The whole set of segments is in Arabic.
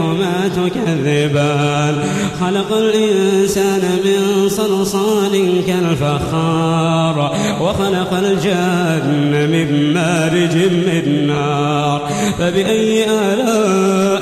ربكما تكذبان. خلق الإنسان من صلصال كالفخار وخلق الجن من مارج من نار. فبأي آلاء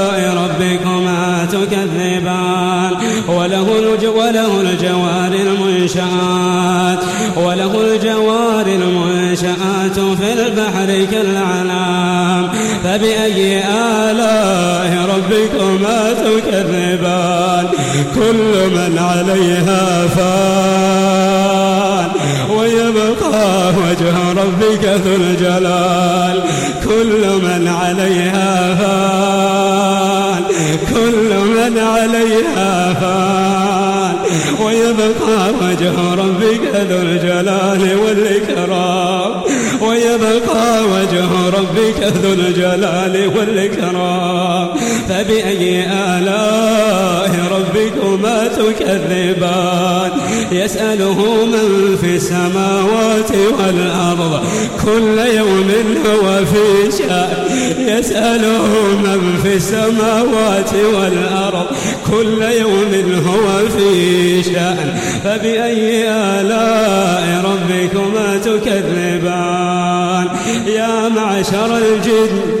تكذبان وله وله الجوار المنشآت. وله الجوار المنشآت في البحر كالأعلام فبأي آلاء ربكما تكذبان؟ كل من عليها فان. ويبقى وجه ربك ذو الجلال. كل من عليها فان. فان ويبقى وجه ربك ذو الجلال والإكرام. ويبقى وجه ربك ذو الجلال والإكرام. فبأي آلاء ربكما تكذبان. يسأله من في السماوات والأرض. كل يوم هو في شأن. يسأله من في السماوات والأرض. كل يوم هو في شأن. فبأي آلاء ربكما تكذبان؟ يا معشر الجن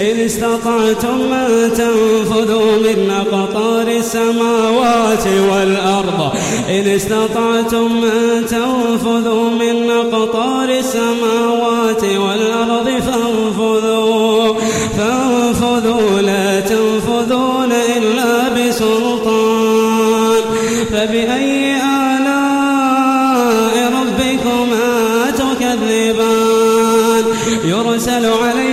إن استطعتم أن تنفذوا من أقطار السماوات والأرض. إن استطعتم أن تنفذوا من أقطار السماوات والأرض فانفذوا. فانفذوا لا تنفذون إلا بسلطان. فبأي آلاء ربكما تكذبان؟ يرسل عليكما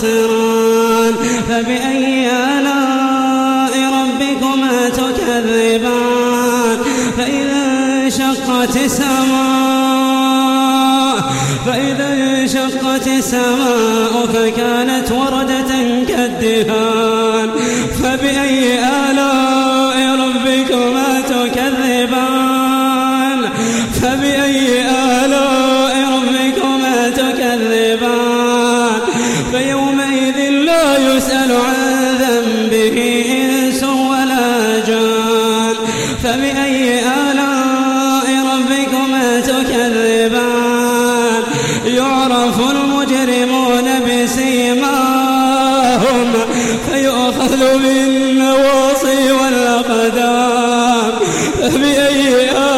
تنتصران فبأي آلاء ربكما تكذبان؟ فإذا انشقت السماء فإذا انشقت السماء فكانت وردة كالدهان. فبأي آلاء فبأي آلاء ربكما تكذبان؟ يعرف المجرمون بسيماهم فيؤخذ بالنواصي والأقدام. فبأي آلاء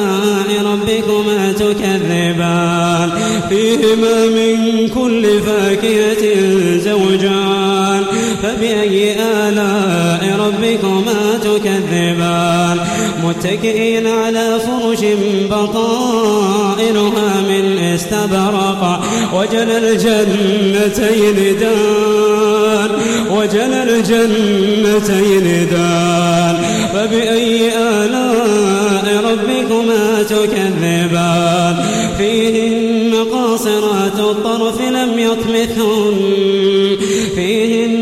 تكذبان فيهما من كل فاكهة زوجان. فبأي آلاء ربكما تكذبان؟ متكئين على فرش بطائنها من استبرق وجل الجنتين دان وجل الجنتين دان. فبأي آلاء ربكما تكذبان؟ فيهن قاصرات الطرف لم يطمثهن فيهن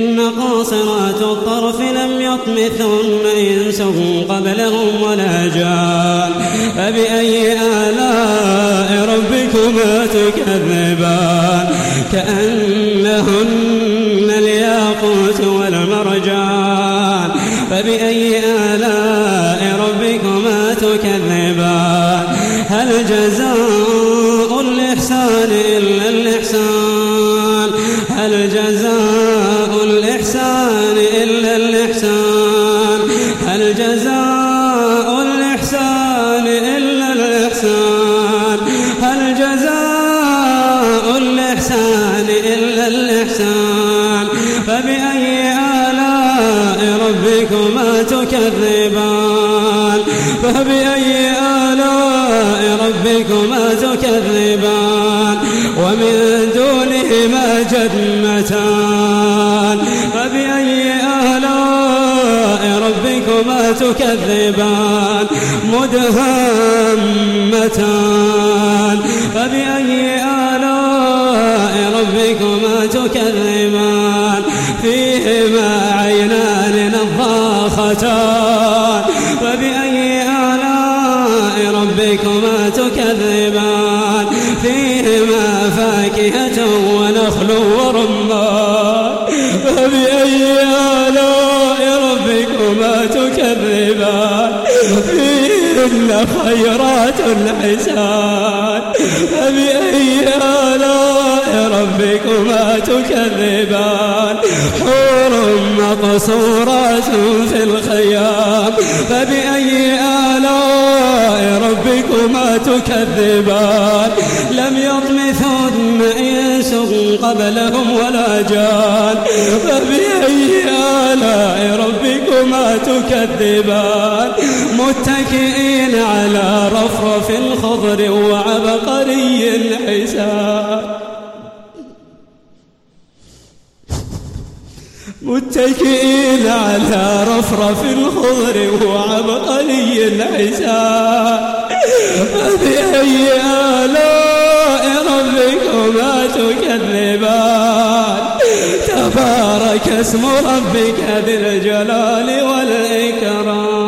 قاصرات الطرف لم يطمثهن إنس قبلهم ولا جان. فبأي آلاء ربكما تكذبان؟ كأنهن الياقوت والمرجان. فبأي آلاء ربكما تكذبان؟ هل جزاء الإحسان إلا الإحسان؟ هل جزاء هل جزاء الإحسان إلا الإحسان؟ هل جزاء الإحسان إلا الإحسان؟ فبأي آلاء ربكما تكذبان؟ فبأي آلاء ربكما تكذبان؟ ربكما تكذبان مدهمتان. فبأي آلاء ربكما تكذبان؟ فيهما عينان نضاختان. فبأي آلاء ربكما تكذبان؟ فيهما فاكهة ونخل ورمان. فبأي ربكما تكذبان. فيهن خيرات حسان فبأي آلاء ربكما تكذبان. مقصورات في الخيام. فبأي آلاء ربكما تكذبان؟ لم يطمثن إنس قبلهم ولا جان. فبأي آلاء ربكما تكذبان؟ متكئين على رفرف خضر وعبقري حسان متكئين على رفرف الخضر وعبقري الحسان فبأي آلاء ربكما تكذبان. تبارك اسم ربك ذي الجلال والإكرام.